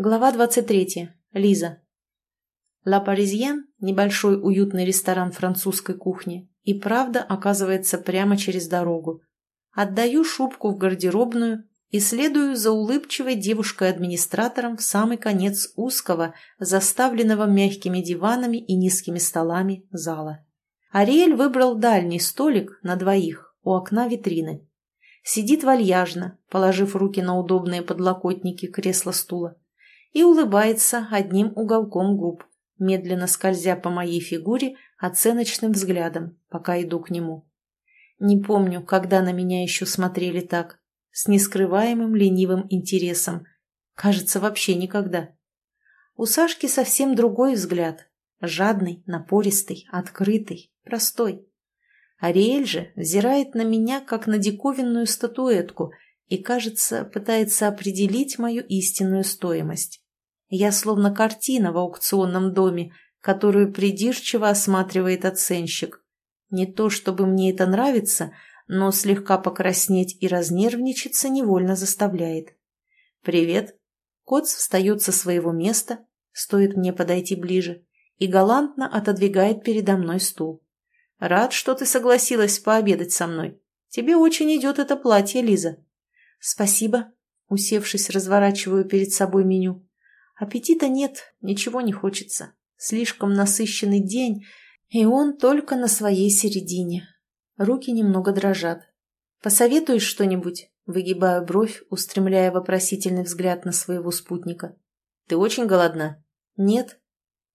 Глава 23. Лиза. Ла Паризьен – небольшой уютный ресторан французской кухни, и правда оказывается прямо через дорогу. Отдаю шубку в гардеробную и следую за улыбчивой девушкой-администратором в самый конец узкого, заставленного мягкими диванами и низкими столами зала. Ариэль выбрал дальний столик на двоих у окна витрины. Сидит вальяжно, положив руки на удобные подлокотники кресла-стула и улыбается одним уголком губ, медленно скользя по моей фигуре оценочным взглядом, пока иду к нему. Не помню, когда на меня еще смотрели так, с нескрываемым ленивым интересом. Кажется, вообще никогда. У Сашки совсем другой взгляд. Жадный, напористый, открытый, простой. Ариэль же взирает на меня, как на диковинную статуэтку – и, кажется, пытается определить мою истинную стоимость. Я словно картина в аукционном доме, которую придирчиво осматривает оценщик. Не то чтобы мне это нравится, но слегка покраснеть и разнервничаться невольно заставляет. «Привет». Коц встает со своего места, стоит мне подойти ближе, и галантно отодвигает передо мной стул. «Рад, что ты согласилась пообедать со мной. Тебе очень идет это платье, Лиза». «Спасибо», — усевшись, разворачиваю перед собой меню. Аппетита нет, ничего не хочется. Слишком насыщенный день, и он только на своей середине. Руки немного дрожат. «Посоветуешь что-нибудь?» Выгибаю бровь, устремляя вопросительный взгляд на своего спутника. «Ты очень голодна?» «Нет».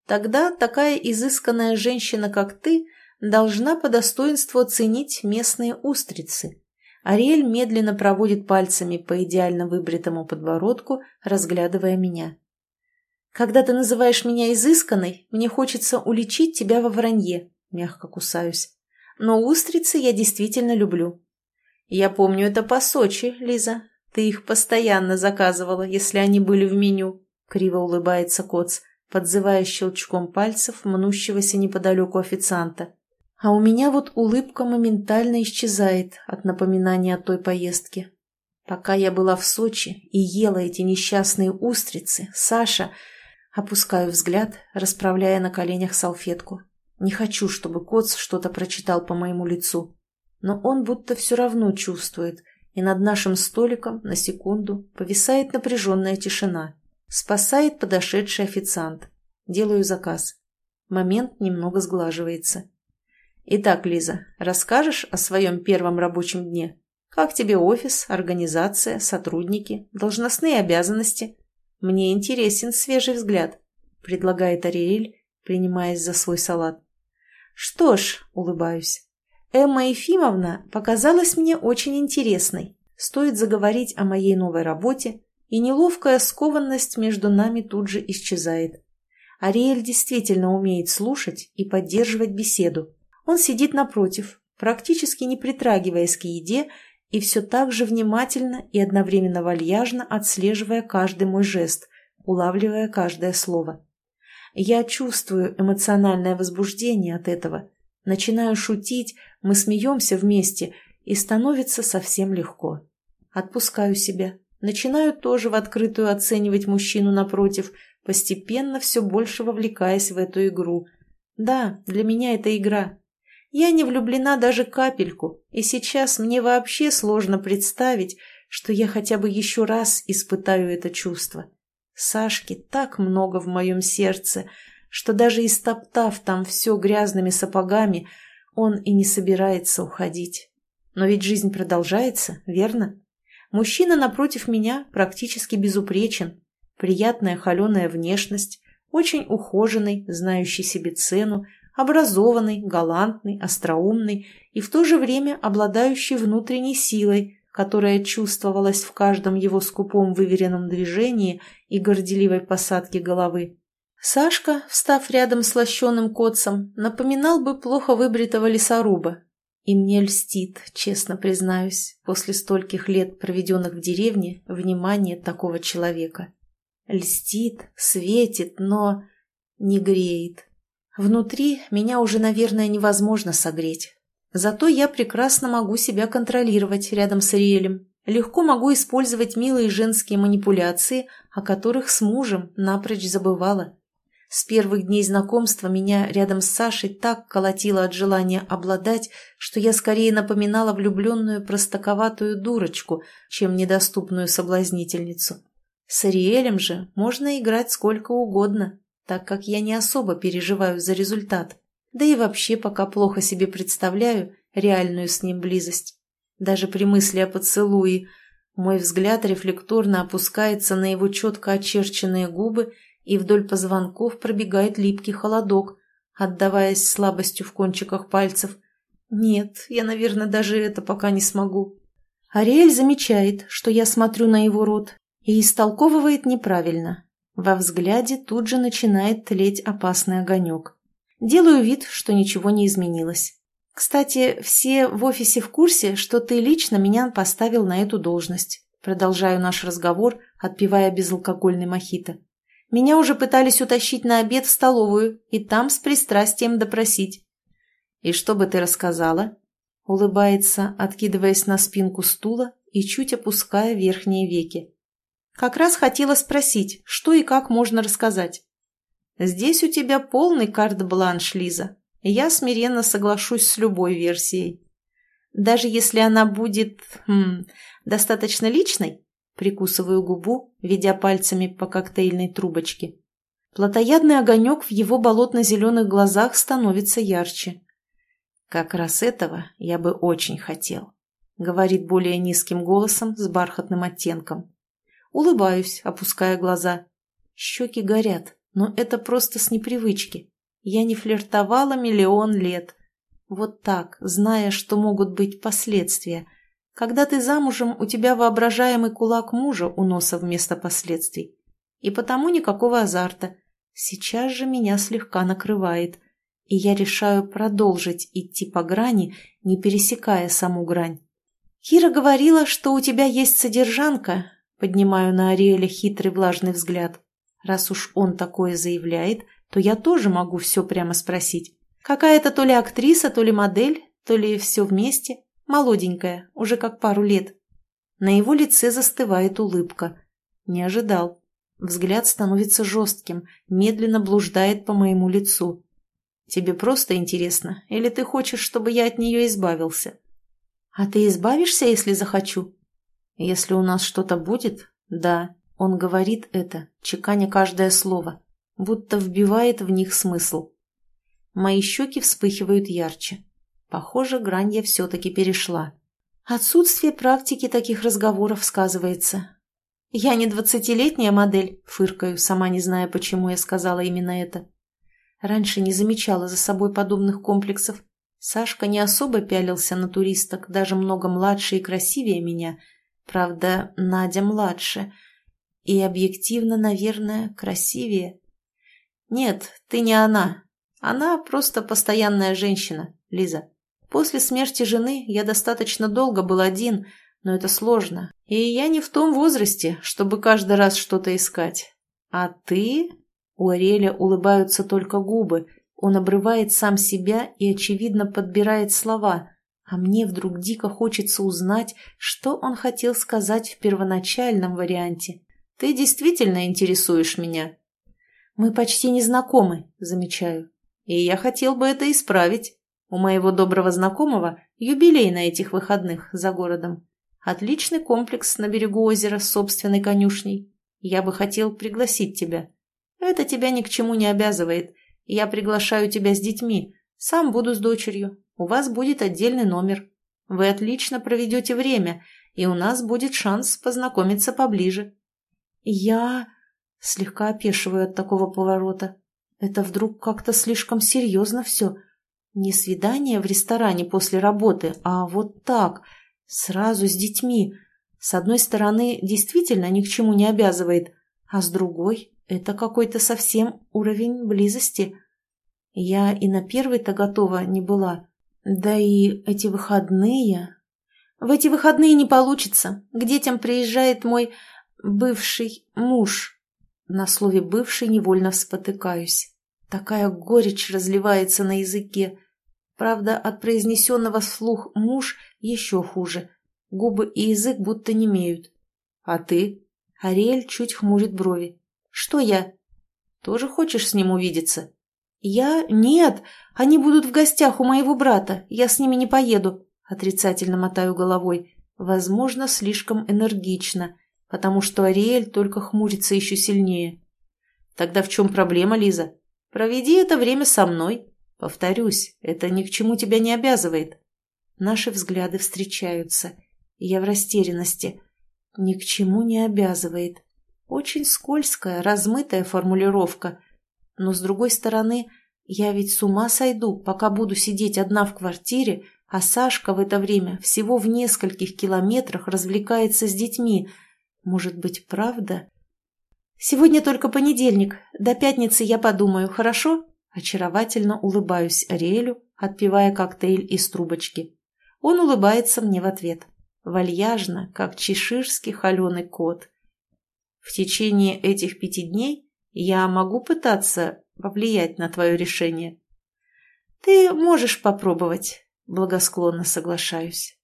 «Тогда такая изысканная женщина, как ты, должна по достоинству оценить местные устрицы». Ариэль медленно проводит пальцами по идеально выбритому подбородку, разглядывая меня. «Когда ты называешь меня изысканной, мне хочется уличить тебя во вранье», — мягко кусаюсь. «Но устрицы я действительно люблю». «Я помню это по Сочи, Лиза. Ты их постоянно заказывала, если они были в меню», — криво улыбается Коц, подзывая щелчком пальцев мнущегося неподалеку официанта. А у меня вот улыбка моментально исчезает от напоминания о той поездке. Пока я была в Сочи и ела эти несчастные устрицы, Саша... Опускаю взгляд, расправляя на коленях салфетку. Не хочу, чтобы Коц что-то прочитал по моему лицу. Но он будто все равно чувствует, и над нашим столиком на секунду повисает напряженная тишина. Спасает подошедший официант. Делаю заказ. Момент немного сглаживается. Итак, Лиза, расскажешь о своем первом рабочем дне? Как тебе офис, организация, сотрудники, должностные обязанности? Мне интересен свежий взгляд, предлагает Ариэль, принимаясь за свой салат. Что ж, улыбаюсь. Эмма Ефимовна показалась мне очень интересной. Стоит заговорить о моей новой работе, и неловкая скованность между нами тут же исчезает. Ариэль действительно умеет слушать и поддерживать беседу. Он сидит напротив, практически не притрагиваясь к еде и все так же внимательно и одновременно вальяжно отслеживая каждый мой жест, улавливая каждое слово. Я чувствую эмоциональное возбуждение от этого, начинаю шутить, мы смеемся вместе, и становится совсем легко. Отпускаю себя, начинаю тоже в открытую оценивать мужчину напротив, постепенно все больше вовлекаясь в эту игру. Да, для меня это игра, я не влюблена даже капельку, и сейчас мне вообще сложно представить, что я хотя бы еще раз испытаю это чувство. Сашки так много в моем сердце, что даже истоптав там все грязными сапогами, он и не собирается уходить. Но ведь жизнь продолжается, верно? Мужчина напротив меня практически безупречен. Приятная холеная внешность, очень ухоженный, знающий себе цену, образованный, галантный, остроумный и в то же время обладающий внутренней силой, которая чувствовалась в каждом его скупом выверенном движении и горделивой посадке головы. Сашка, встав рядом с лощеным котцем, напоминал бы плохо выбритого лесоруба. И мне льстит, честно признаюсь, после стольких лет, проведенных в деревне, внимание такого человека. Льстит, светит, но не греет. Внутри меня уже, наверное, невозможно согреть. Зато я прекрасно могу себя контролировать рядом с Ириэлем, Легко могу использовать милые женские манипуляции, о которых с мужем напрочь забывала. С первых дней знакомства меня рядом с Сашей так колотило от желания обладать, что я скорее напоминала влюбленную простаковатую дурочку, чем недоступную соблазнительницу. С Ариэлем же можно играть сколько угодно, так как я не особо переживаю за результат. Да и вообще пока плохо себе представляю реальную с ним близость. Даже при мысли о поцелуе мой взгляд рефлекторно опускается на его четко очерченные губы и вдоль позвонков пробегает липкий холодок, отдаваясь слабостью в кончиках пальцев. Нет, я, наверное, даже это пока не смогу. Ариэль замечает, что я смотрю на его рот, и истолковывает неправильно. Во взгляде тут же начинает тлеть опасный огонек. Делаю вид, что ничего не изменилось. Кстати, все в офисе в курсе, что ты лично меня поставил на эту должность. Продолжаю наш разговор, отпивая безалкогольный мохито. Меня уже пытались утащить на обед в столовую и там с пристрастием допросить. «И что бы ты рассказала?» Улыбается, откидываясь на спинку стула и чуть опуская верхние веки. «Как раз хотела спросить, что и как можно рассказать». «Здесь у тебя полный карт-бланш, Лиза. Я смиренно соглашусь с любой версией. Даже если она будет... Хм, достаточно личной?» Прикусываю губу, ведя пальцами по коктейльной трубочке. Платоядный огонек в его болотно-зеленых глазах становится ярче. «Как раз этого я бы очень хотел», — говорит более низким голосом с бархатным оттенком. Улыбаюсь, опуская глаза. Щеки горят, но это просто с непривычки. Я не флиртовала миллион лет. Вот так, зная, что могут быть последствия — когда ты замужем, у тебя воображаемый кулак мужа у носа вместо последствий. И потому никакого азарта. Сейчас же меня слегка накрывает, и я решаю продолжить идти по грани, не пересекая саму грань. «Кира говорила, что у тебя есть содержанка», — поднимаю на Ариэля хитрый влажный взгляд. Раз уж он такое заявляет, то я тоже могу все прямо спросить. Какая-то то ли актриса, то ли модель, то ли все вместе. Молоденькая, уже как пару лет. На его лице застывает улыбка. Не ожидал. Взгляд становится жестким, медленно блуждает по моему лицу. Тебе просто интересно, или ты хочешь, чтобы я от нее избавился? А ты избавишься, если захочу? Если у нас что-то будет, да. Он говорит это, чеканя каждое слово, будто вбивает в них смысл. Мои щеки вспыхивают ярче. Похоже, грань я все-таки перешла. Отсутствие практики таких разговоров сказывается. «Я не двадцатилетняя модель», — фыркаю, сама не зная, почему я сказала именно это. Раньше не замечала за собой подобных комплексов. Сашка не особо пялился на туристок, даже много младше и красивее меня. Правда, Надя младше. И объективно, наверное, красивее. Нет, ты не она. Она просто постоянная женщина, Лиза. После смерти жены я достаточно долго был один, но это сложно. И я не в том возрасте, чтобы каждый раз что-то искать. А ты? У Ариэля улыбаются только губы. Он обрывает сам себя и, очевидно, подбирает слова. А мне вдруг дико хочется узнать, что он хотел сказать в первоначальном варианте. Ты действительно интересуешь меня. Мы почти не знакомы, замечаю. И я хотел бы это исправить. У моего доброго знакомого юбилей на этих выходных за городом. Отличный комплекс на берегу озера с собственной конюшней. Я бы хотел пригласить тебя. Это тебя ни к чему не обязывает. Я приглашаю тебя с детьми. Сам буду с дочерью. У вас будет отдельный номер. Вы отлично проведете время, и у нас будет шанс познакомиться поближе. Я слегка опешиваю от такого поворота. Это вдруг как-то слишком серьезно все. Не свидание в ресторане после работы, а вот так, сразу с детьми. С одной стороны, действительно ни к чему не обязывает, а с другой – это какой-то совсем уровень близости. Я и на первый-то готова не была. Да и эти выходные... В эти выходные не получится. К детям приезжает мой бывший муж. На слове «бывший» невольно спотыкаюсь. Такая горечь разливается на языке. Правда, от произнесенного вслух «муж» еще хуже. Губы и язык будто немеют. А ты? Ариэль чуть хмурит брови. Что я? Тоже хочешь с ним увидеться? Я? Нет, они будут в гостях у моего брата, я с ними не поеду. Отрицательно мотаю головой. Возможно, слишком энергично, потому что Ариэль только хмурится еще сильнее. Тогда в чем проблема, Лиза? Проведи это время со мной. Повторюсь, это ни к чему тебя не обязывает. Наши взгляды встречаются. Я в растерянности. Ни к чему не обязывает. Очень скользкая, размытая формулировка. Но, с другой стороны, я ведь с ума сойду, пока буду сидеть одна в квартире, а Сашка в это время всего в нескольких километрах развлекается с детьми. Может быть, правда? Сегодня только понедельник. До пятницы я подумаю, хорошо? Очаровательно улыбаюсь Ариэлю, отпивая коктейль из трубочки. Он улыбается мне в ответ. Вальяжно, как чеширский холеный кот. В течение этих пяти дней я могу пытаться повлиять на твое решение. Ты можешь попробовать, благосклонно соглашаюсь.